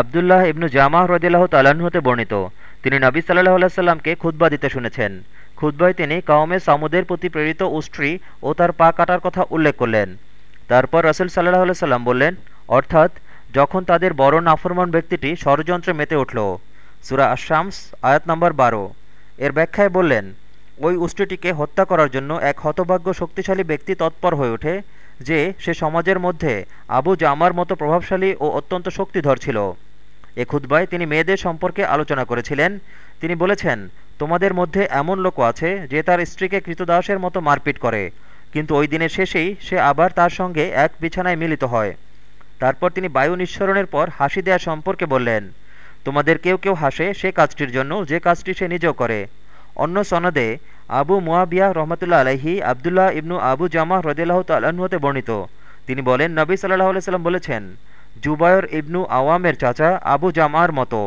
আবদুল্লাহ ইবনু Jumah রদিল্লাহ তাল্লাহ্ন হতে বর্ণিত। তিনি নবী সাল্লাহ আল্লাহ খুতবা দিতে শুনেছেন। খুতবায় তিনি কাউমে সামুদের প্রতি প্রেরিত উষ্ট্রি ও তার পা কাটার কথা উল্লেখ করলেন। তারপর রসুল সাল্লাহ আল্লাহ সাল্লাম বললেন, অর্থাৎ যখন তাদের বড় নাফরমান ব্যক্তিটি ষড়যন্ত্রে মেতে উঠল। সুরা আশামস আয়াত নম্বর বারো। এর ব্যাখ্যায় বললেন, ওই উষ্ট্রিটিকে হত্যা করার জন্য এক হতভাগ্য শক্তিশালী ব্যক্তি তৎপর হয়ে ওঠে। যে সে সমাজের মধ্যে আবু জামার মতো প্রভাবশালী ও অত্যন্ত শক্তিধর ছিল। এ খুদ্বায় তিনি মেয়েদের সম্পর্কে আলোচনা করেছিলেন। তিনি বলেছেন, তোমাদের মধ্যে এমন লোকও আছে যে তার স্ত্রীকে কৃতদাসের মতো মারপিট করে। কিন্তু ওই দিনের শেষেই সে আবার তার সঙ্গে এক বিছানায় মিলিত হয়। তারপর তিনি বায়ু নিঃসরণের পর হাসি দেয়া সম্পর্কে বললেন, তোমাদের কেউ কেউ হাসে সে কাজটির জন্য, যে কাজটি সে নিজেও করে। অন্য সনদে আবু মুয়াবিয়া রহমতুল্লা আলহি আবদুল্লাহ ইবনু আবু জামা রদিল্লাহ তাল্লাহতে বর্ণিত। তিনি বলেন, নবী সাল্লাহ সাল্লাম বলেছেন, জুবায়র ইবনু আওয়ামের চাচা আবু জামার মতো।